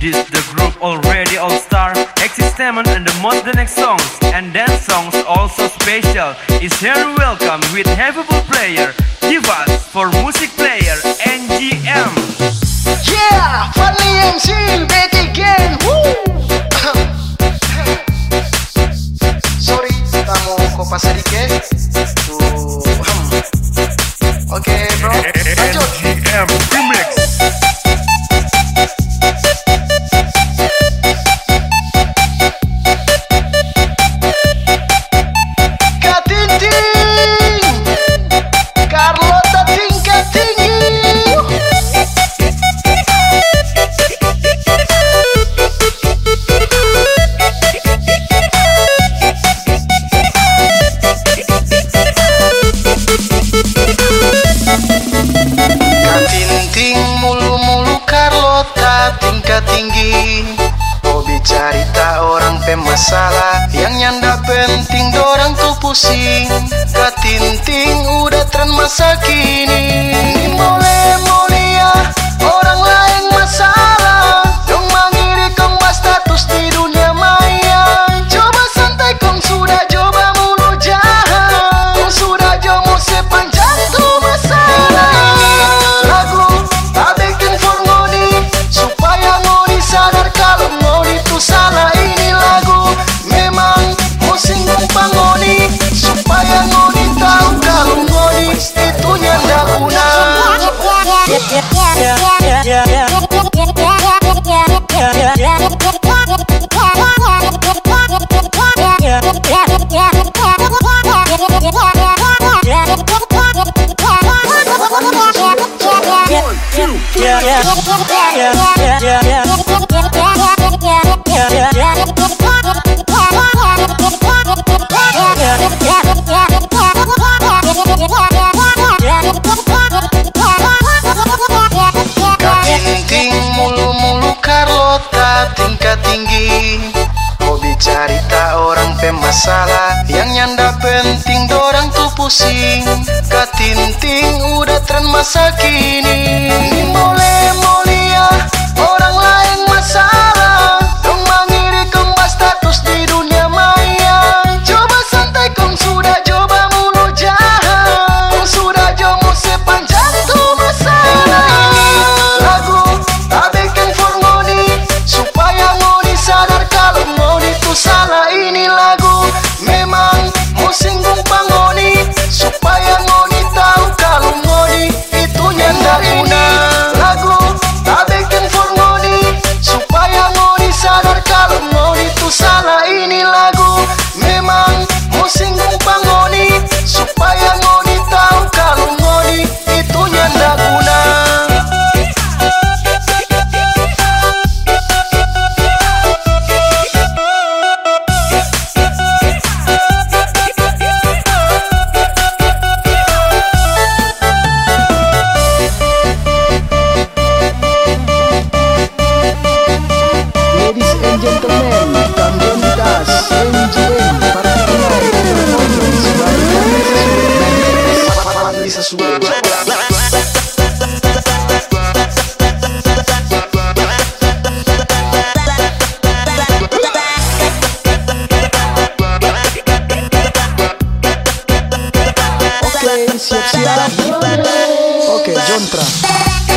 This the group already all star Existement and the next songs. And dance songs also special. Is here welcome with havable player Give us for music player NGM Yeah, Funny MC Katinting mulu-mulu Carlota tingkat tinggi. Hobi cerita orang pemasalah Yang nyanda penting dorang tuh pusing. Katinting udah tren masa kini Katinting mulu-mulu Carlota tingkat tinggi Hobi cerita orang pemasalah Yang nyanda genting dorang ku pusing katinting udah tren masa kini. Mole mole cabeza sube. Ok, John Tra.